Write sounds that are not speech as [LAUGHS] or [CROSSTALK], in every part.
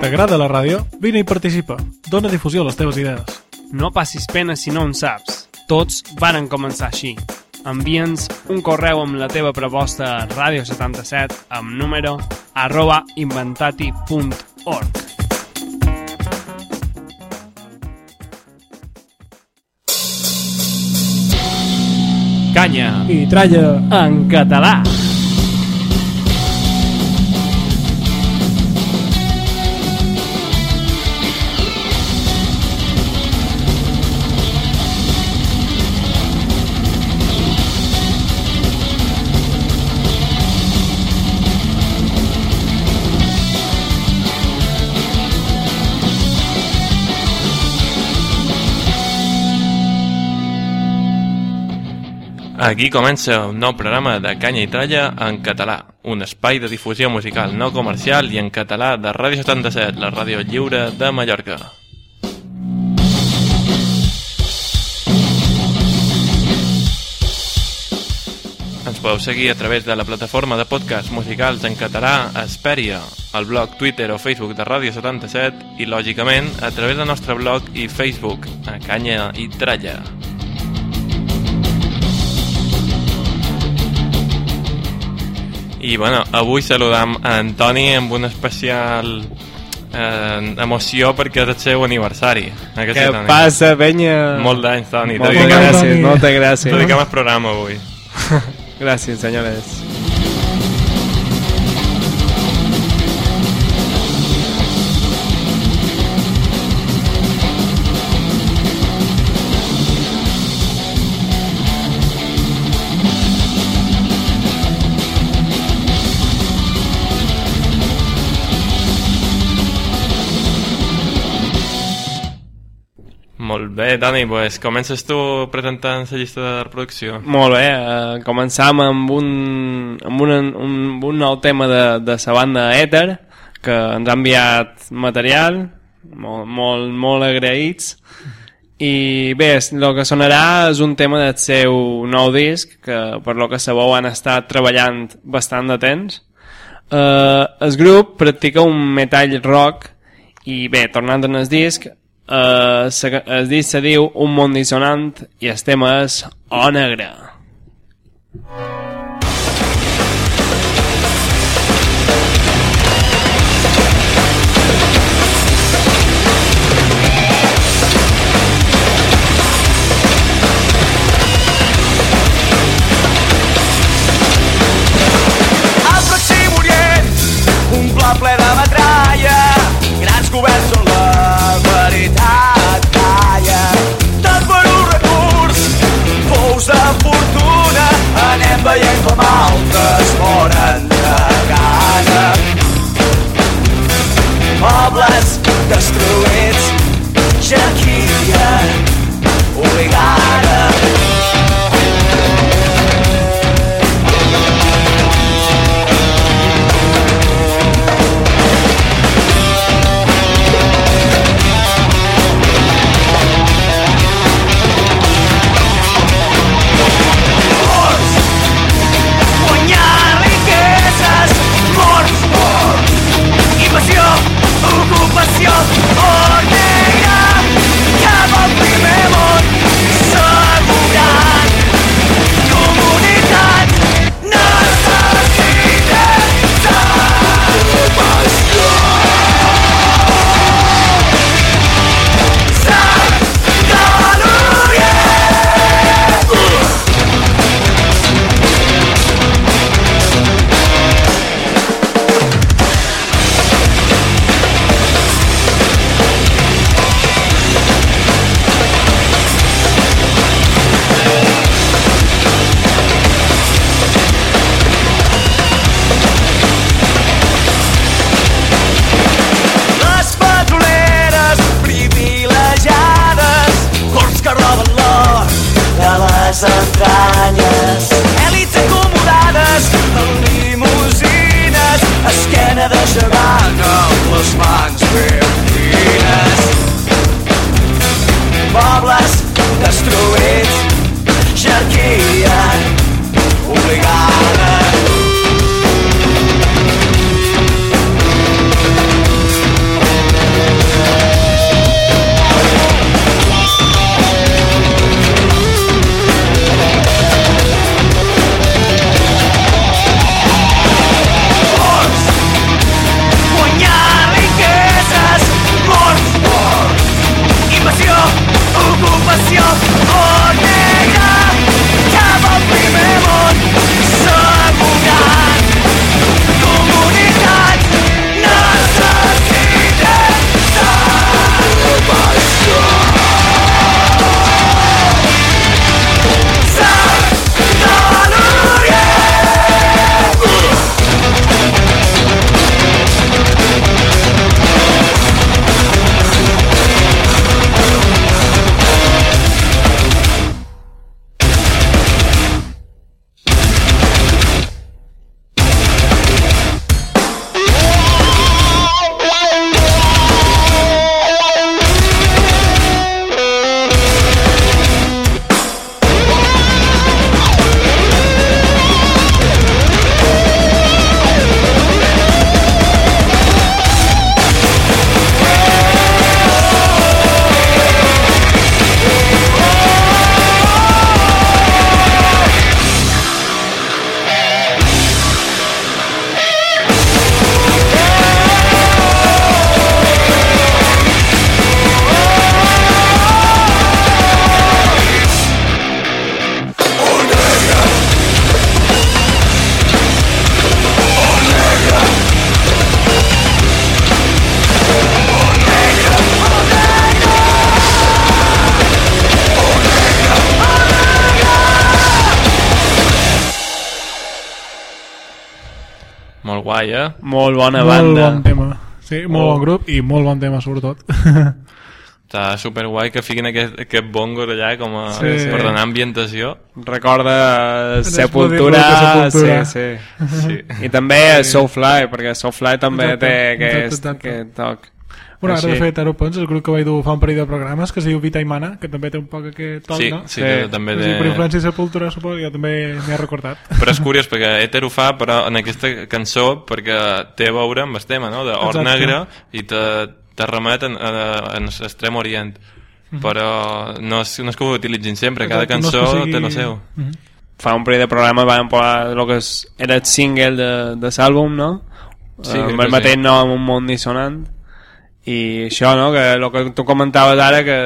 T'agrada la ràdio? Vine i participa. Dóna difusió a les teves idees. No passis pena si no en saps. Tots varen començar així. Envia'ns un correu amb la teva proposta a ràdio77 amb número arroba inventati.org. Canya I tralla! en català. Aquí comença un nou programa de Canya i Tralla en català, un espai de difusió musical no comercial i en català de Ràdio 77, la ràdio lliure de Mallorca. Ens podeu seguir a través de la plataforma de podcasts musicals en català Esperia, el blog Twitter o Facebook de Ràdio 77 i, lògicament, a través del nostre blog i Facebook, a Canya i Tralla. I bueno, avui saludam a Antoni amb una especial eh, emoció perquè és el seu aniversari. Eh, que Què sí, passa, penya? Molt d'anys, Toni. Moltes gràcies, moltes gràcies. Dediquem el programa avui. [LAUGHS] Gràcies, senyores. Bé, Toni, pues comences tu presentant la llista de reproducció. Molt bé, eh, començam amb un, amb un, un, un nou tema de, de la banda Ether, que ens ha enviat material, molt, molt, molt agraïts, i bé, el que sonarà és un tema del seu nou disc, que per lo que sabeu han estat treballant bastant de temps. Eh, el grup practica un metall rock, i bé, tornant en el disc, eh, se- el disc se diu Un món dissonant i el tema és O negre. Veritat calla. Tot per un recurs, pous de fortuna, anem veient com altres eh? Molt bona molt banda. bon tema. Sí, molt Oh. bon grup i molt bon tema, sobretot. [LAUGHS] Està superguai que fiquin aquest, aquest bongo allà com a, Sí, sí. per donar ambientació. Recorda Sepultura, Sepultura. sí, sí. Sí. I també Soulfly, perquè Soulfly també Exacte, té aquest, exacte, exacte. aquest toc. Bueno, ara Així. de fet, ara ho penso, el grup que vaig dur fa un parell de programes que es diu Vita i Mana, que també té un poc aquest toc, Sí, no? sí, Sí. que també Sí, té... per influència de Sepultura, suposo, jo també m'hi he recordat. Però és curiós perquè Ether ho fa però en aquesta cançó perquè té a veure amb el tema no? d'or negre i te, te remet en, en, en l'extrem orient però no és, no és que ho utilitzin sempre cada Exacte, no que cançó sigui- té lo seu Mhm. Fa un parell de programes van posar el que és, era el single de, de l'àlbum, no? Sí, crec amb el mateix sí. nom, un món dissonant. I això, no?, que el que tu comentaves ara, que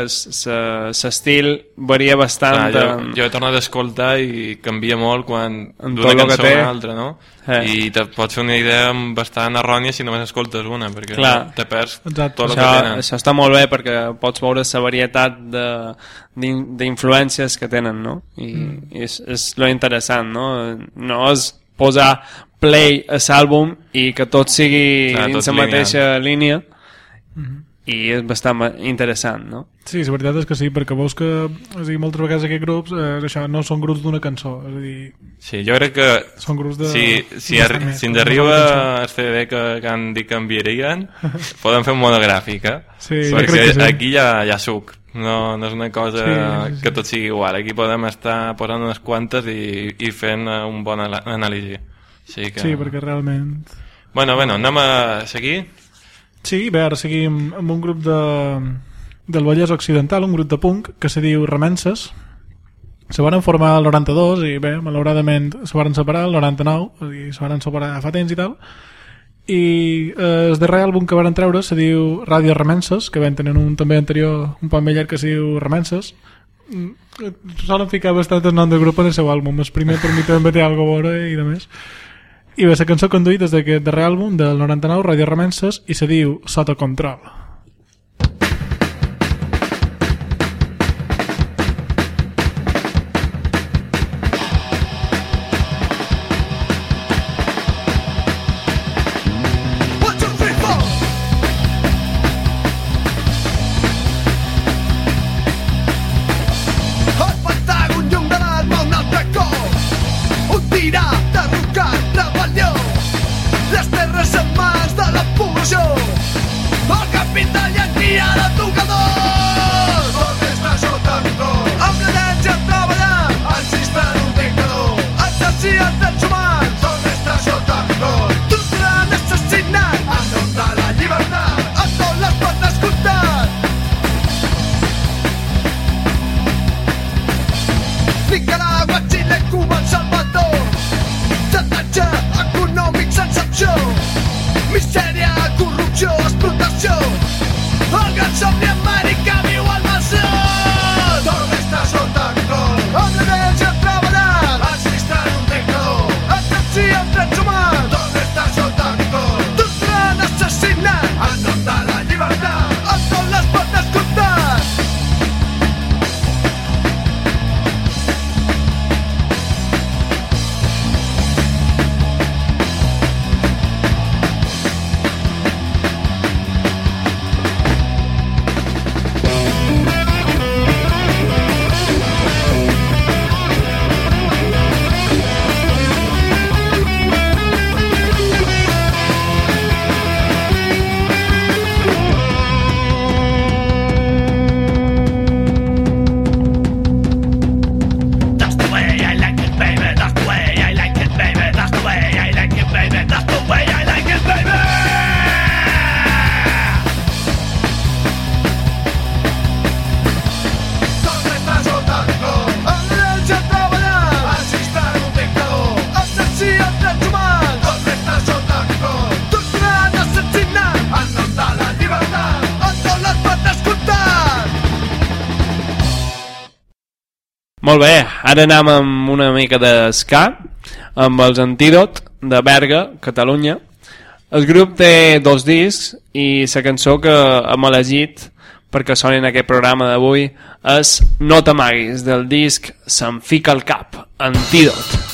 l'estil varia bastant. Ah, jo, en- jo he tornat a escoltar i canvia molt quan En d'una que cançó té. a una altra, no? Eh. I te pots fer una idea bastant errònia si només escoltes una, perquè Clar. te perds Exacte. tot el que això, tenen. això està molt bé perquè pots veure la varietat d'influències que tenen, no? I, Mm. és, és lo interessant, no? No és posar play a l'àlbum i que tot sigui Clar, tot la lineal. mateixa línia Mhm. i és bastant interessant, no? Sí, la veritat és que sí, perquè veus que o sigui, moltes vegades aquests grups eh, això, no són grups d'una cançó, és a dir, Sí, jo crec que són grups de... si, si, de arri més, si ens arriba el CD que, que han dit que enviarien, podem fer un monogràfic, eh? Sí, Perquè sí. aquí hi ha suc, no, no és una cosa Sí, sí, sí. que tot sigui igual. Aquí podem estar posant unes quantes i, i fent eh, un bon anàlisi. Sí, que... Sí, perquè realment... Bueno, bueno, anem a seguir. Sí, bé, ara seguim amb un grup de, del Vallès Occidental, un grup de punk que se diu Remenses. Se van formar el 92 i bé, malauradament se van separar el 99, és a dir, se van separar fa temps i tal. I eh, el darrer àlbum que van treure se diu Ràdio Remenses, que van tenir un també anterior, un poc més llarg que se diu Remenses. Mm, Solen ficar bastant el nom del grup en el seu àlbum. El primer per mi també té alguna cosa a veure i de més. I bé, la cançó conduït des d'aquest darrer àlbum del 99, Radio Remenses, i se diu Sota Control. Assassinant. En Molt bé, ara anem amb una mica de ska, amb els Antídot de Berga, Catalunya. El grup té dos discs i la cançó que hem elegit perquè soni en aquest programa d'avui és No t'amaguis, del disc Se'm fica al cap, Antídot.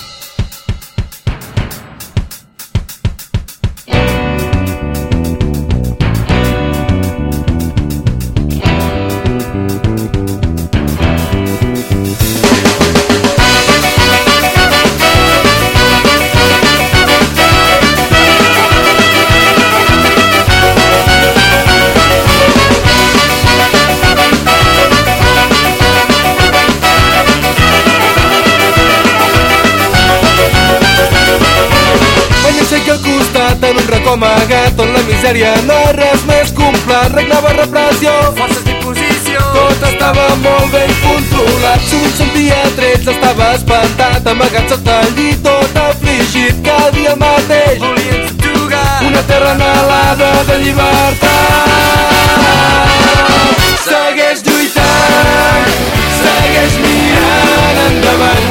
Misèria no res més un pla. Regnava repressió, Forces d'imposició. tot estava molt ben controlat. Sovint sentia trets, estava espantat, amagat sota el llit, tot afligit, cada dia mateix. Volien subjugar. Una terra anhelada de llibertat. Segueix lluitant, segueix mirant endavant.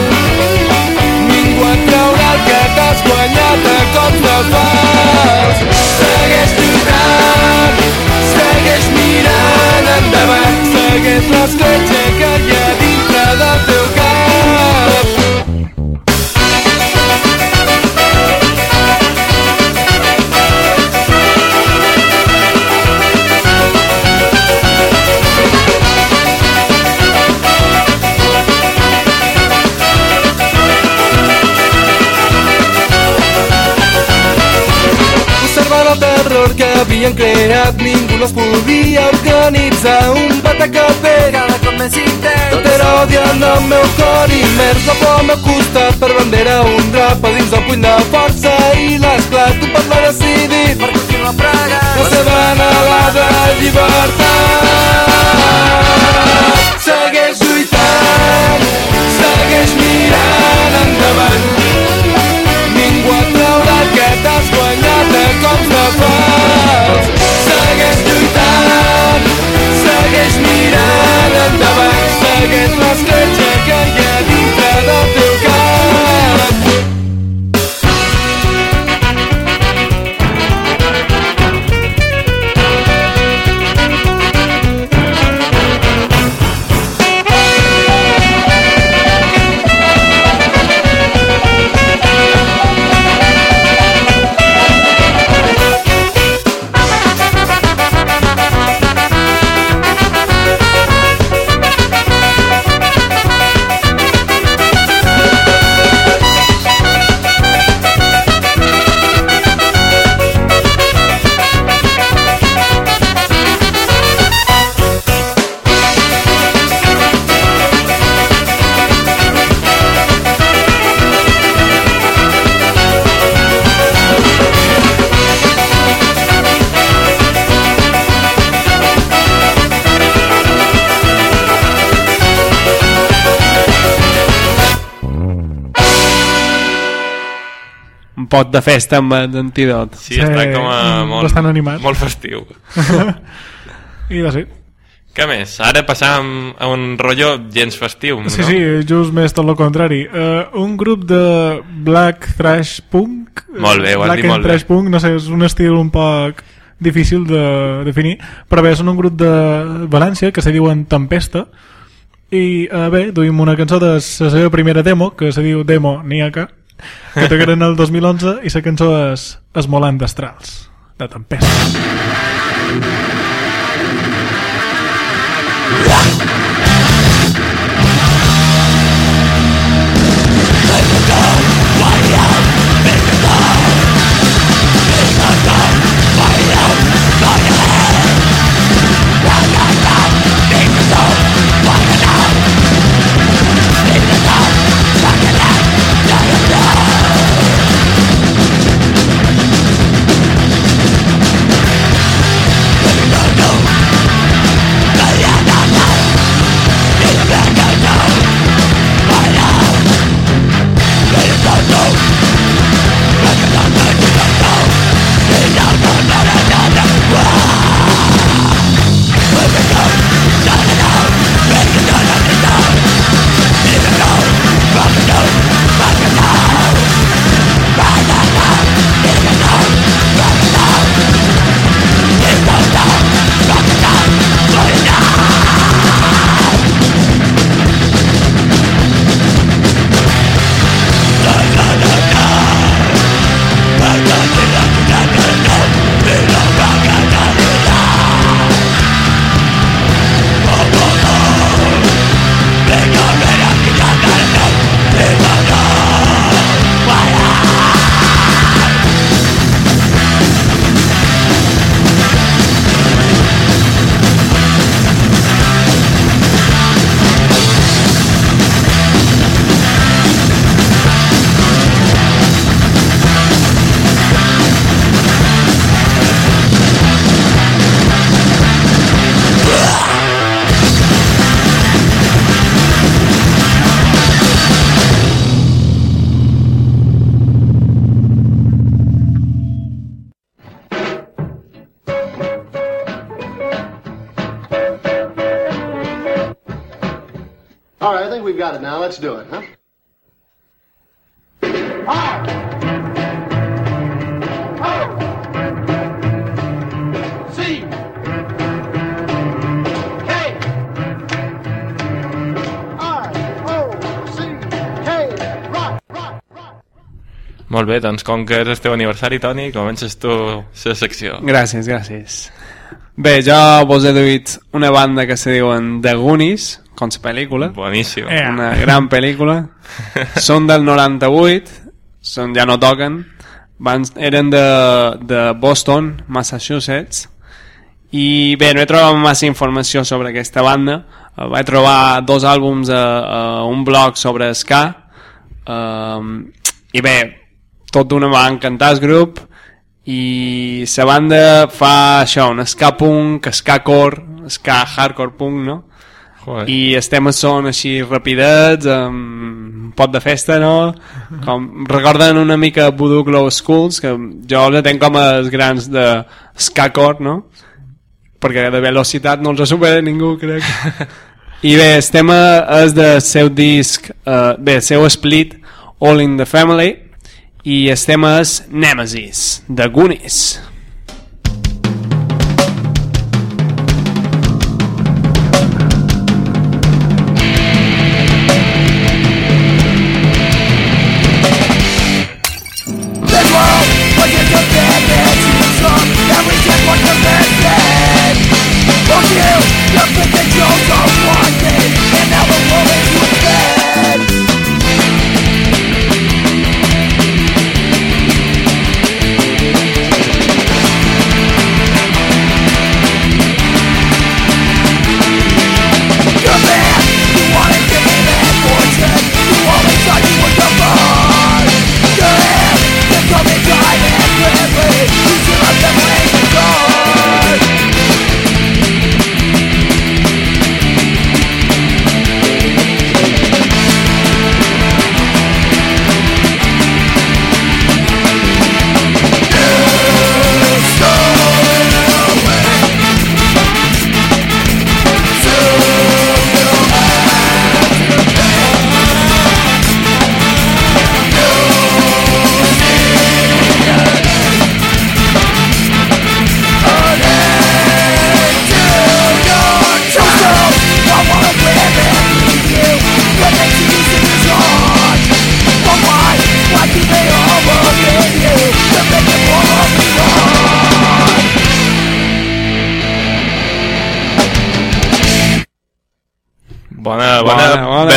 Ningú et traurà el que t'has guanyat a cops de fals. Segueix segueix mirant endavant. Segueix l'escletxa que hi ha dintre del teu el terror que havien creat, ningú no es podia organitzar un fer. Cada cop més intens. Tot era odi en el meu cor immers, la por al meu costat per bandera un drap a dins del puny de força i l'esclat d'un poble decidit Per continuar pregant. la seva anhelada llibertat. Segueix lluitant, segueix mirant segueix mirant endavant. Segueix l'escletxa que pot de festa amb d'antidot. Sí, està com a mm, molt, bastant animat. molt festiu. [LAUGHS] I de sí. Què més? Ara passam a un rotllo gens festiu, no? Sí, sí, just més tot el contrari. Uh, un grup de black thrash punk. Molt bé, ho has black dit molt bé. thrash punk, no sé, és un estil un poc difícil de definir, però bé, són un grup de València que se diuen Tempesta i uh, bé, duim una cançó de la seva primera demo, que se diu Demo Niaca, que tocaran el 2011 i la cançó és Esmolant d'Astrals, de Tempesta. Let's do it, huh? R. O. C. Molt bé, doncs com que és el teu aniversari, Toni, comences tu la secció. Gràcies, gràcies. Bé, jo vos he duit una banda que se diuen The Goonies, com la pel·lícula. Boníssim. Eh. Una gran pel·lícula. [LAUGHS] Són del 98, són, ja no toquen. Van, eren de, de Boston, Massachusetts. I bé, no he trobat massa informació sobre aquesta banda. Eh, vaig trobar dos àlbums a, a un blog sobre ska. Um, I bé, tot d'una va encantar el grup i la banda fa això, un ska punk, ska core, ska hardcore punk, no? Joder. i els temes són així rapidets amb un pot de festa no? com, recorden una mica Voodoo Glow Schools que jo els tenc com els grans de Skacore no? perquè de velocitat no els ha superat ningú crec [LAUGHS] i bé, el tema és del seu disc uh, bé, el seu split All in the Family i el tema és Nemesis de Goonies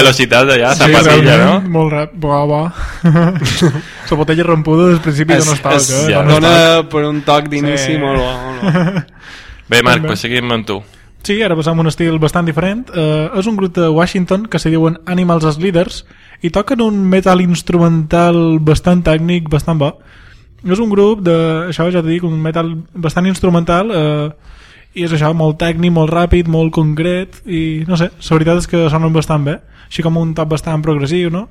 velocitat allà, sí, zapatilla, no? realment, Molt rap, bo, bo. la botella rompuda des principi Es- de nostàlgia. es- eh? ja, No, no, dona per un toc d'inici Sí. molt bo, molt bo. [LAUGHS] Bé, Marc, També. pues seguim amb tu. Sí, ara passam un estil bastant diferent. Uh, és un grup de Washington que se diuen Animals as Leaders i toquen un metal instrumental bastant tècnic, bastant bo. És un grup de, això ja t'ho dic, un metal bastant instrumental uh, i és això, molt tècnic, molt ràpid, molt concret i no sé, la veritat és que sonen bastant bé així com un top bastant progressiu no?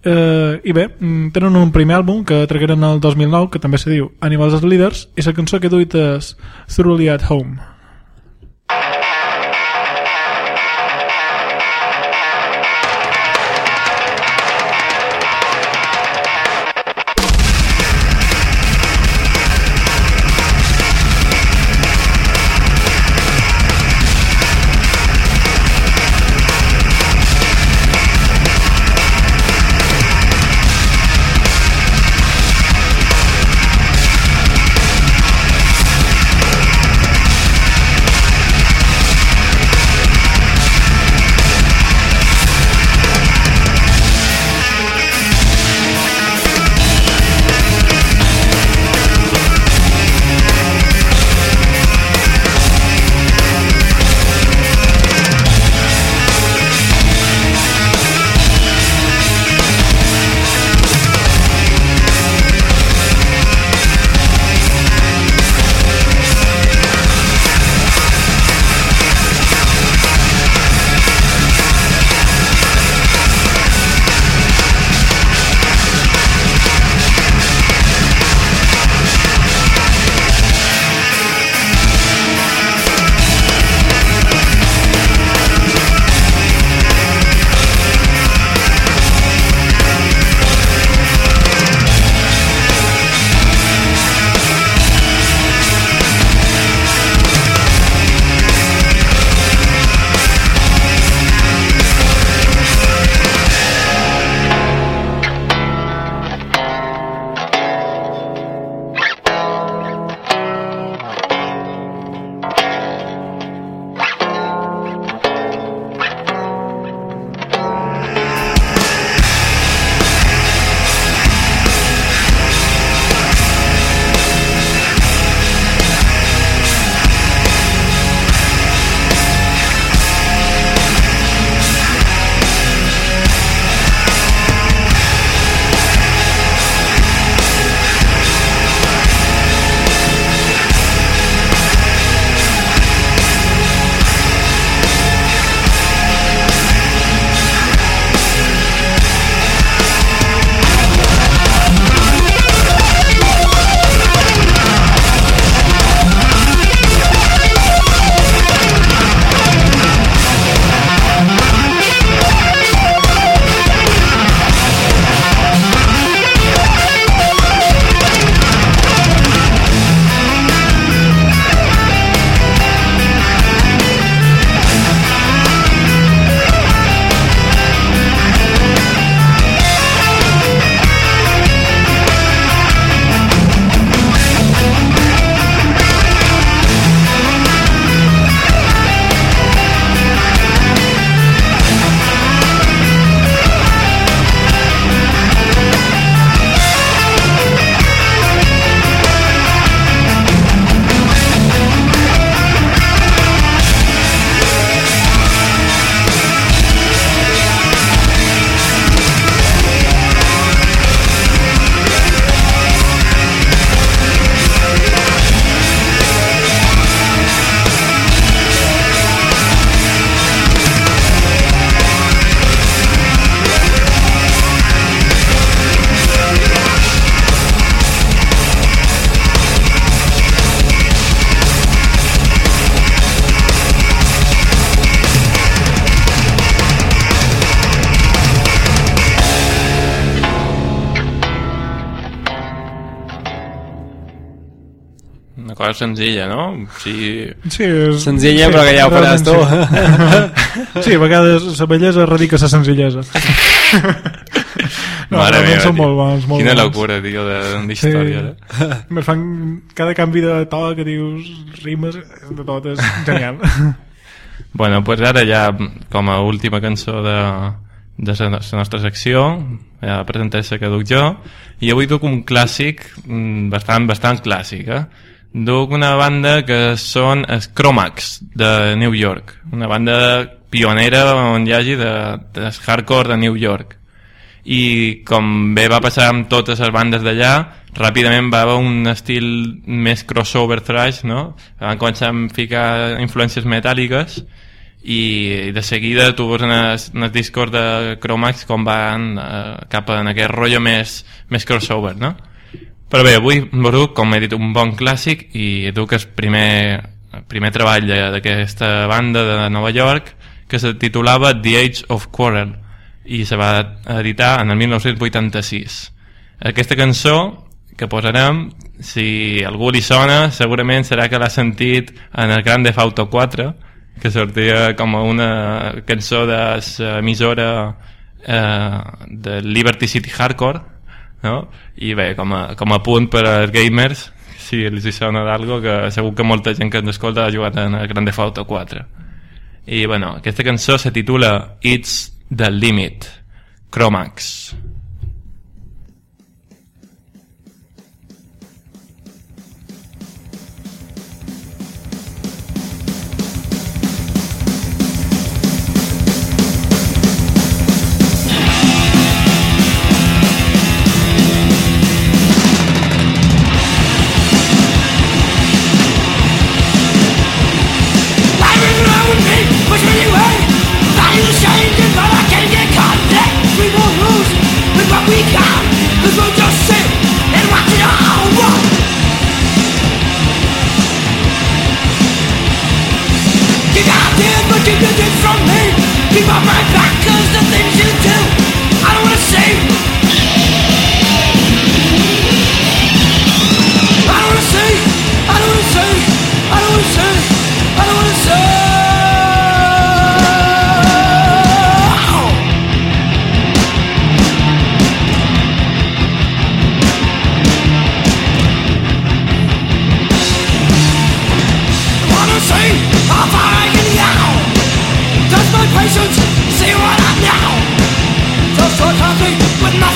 Uh, i bé, mm, tenen un primer àlbum que tragueren el 2009 que també se diu Animals as Leaders i la cançó que duit és Thoroughly at Home cosa senzilla, no? Sí, Sí, és... Senzilla, però que ja ho faràs tu. Sí. [LAUGHS] sí, a vegades la bellesa radica la senzillesa. [LAUGHS] No, Mare meva, són molt bons, molt Quina bons. locura, tio, de- d'història. Sí. [LAUGHS] Me fan cada canvi de to que dius rimes, de tot, és genial. Bueno, pues ara ja, com a última cançó de, de la la nostra secció, ja presentar-se que duc jo, i avui duc un clàssic, mm, bastant, bastant clàssic, eh? Duc una banda que són els Chromax, de New York, una banda pionera on hi hagi de, de hardcore de New York i com bé va passar amb totes les bandes d'allà ràpidament va haver un estil més crossover thrash no? van començar a ficar influències metàl·liques i de seguida tu veus en els, en els discos de Chromax com van eh, cap en aquest rotllo més, més crossover no? Però bé, avui vos com he dit un bon clàssic i duc el primer, primer treball d'aquesta banda de Nova York que se titulava The Age of Quarrel i se va editar en el 1986 aquesta cançó que posarem si algú li sona segurament serà que l'ha sentit en el Grand Theft Auto 4 que sortia com una cançó de l'emissora eh, de Liberty City Hardcore no? i bé, com a, com a punt per als gamers si els hi sona d'algo que segur que molta gent que ens escolta ha jugat en el Grand Theft Auto 4 i bueno, aquesta cançó se titula It's the Limit Chromax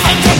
I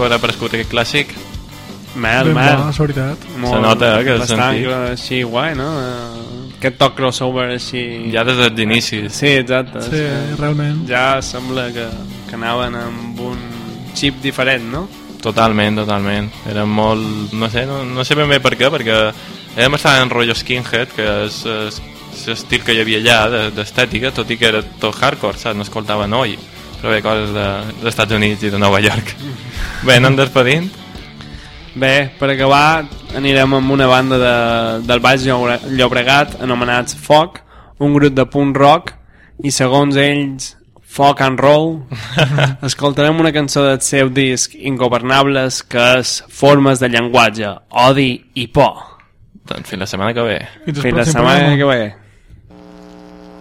que, que haurà prescut aquest clàssic Mel, Ben mel. bo, la veritat. Se nota, eh, que el bastant sentit. que així guai, no? Eh, Aquest toc crossover així... ja des dels inicis Sí, exacte. Sí, realment. Ja sembla que, que anaven amb un xip diferent, no? Totalment, totalment. Era molt... No sé, no, no sé ben bé per què, perquè érem estar en rotllo skinhead, que és és l'estil que hi havia allà de- d'estètica, tot i que era tot hardcore, saps? No escoltava noi, però bé, coses de, dels Estats Units i de Nova York. Bé, anem despedint. Bé, per acabar anirem amb una banda de, del Baix Llobre- Llobregat anomenats Foc, un grup de punk rock i segons ells Foc and Roll [LAUGHS] escoltarem una cançó del seu disc Ingovernables que és Formes de llenguatge, odi i por Doncs fins la setmana que ve. Fins la setmana que ve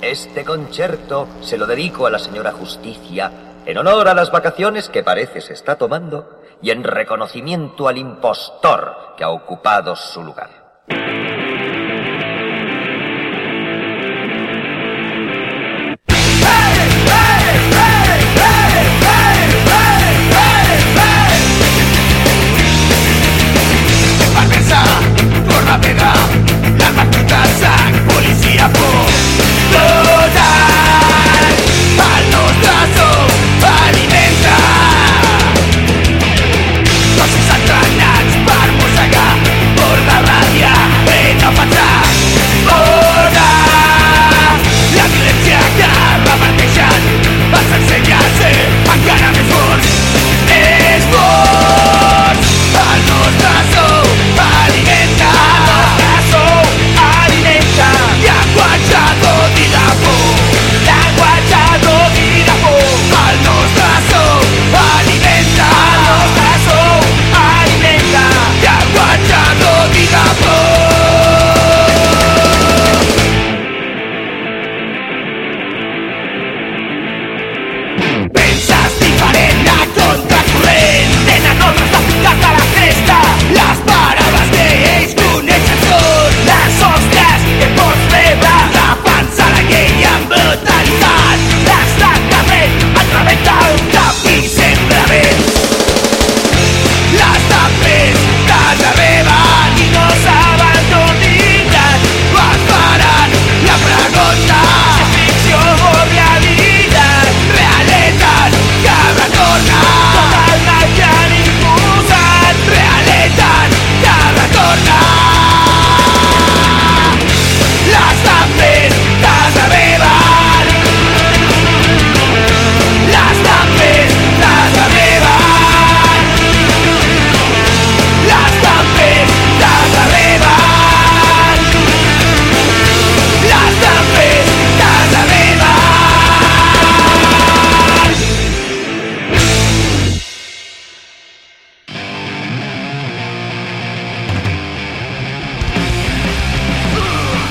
Este concierto se lo dedico a la señora Justicia en honor a las vacaciones que parece se está tomando y en reconocimiento al impostor que ha ocupado su lugar.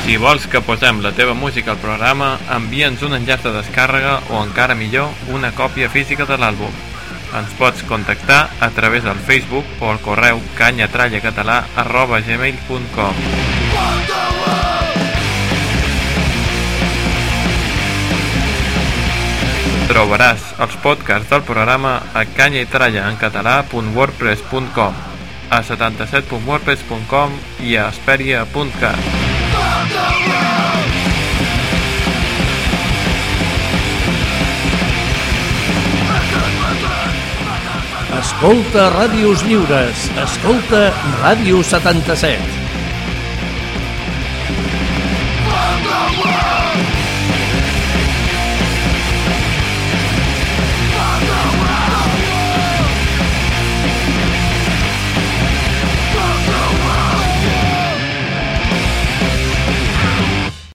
Si vols que posem la teva música al programa, envia'ns un enllaç de descàrrega o encara millor, una còpia física de l'àlbum. Ens pots contactar a través del Facebook o al correu canyatrallacatalà arroba gmail.com Trobaràs els podcasts del programa a canyaitrallaencatalà.wordpress.com a 77.wordpress.com i a asperia.cat Escolta Ràdios Lliures. Escolta Ràdio 77.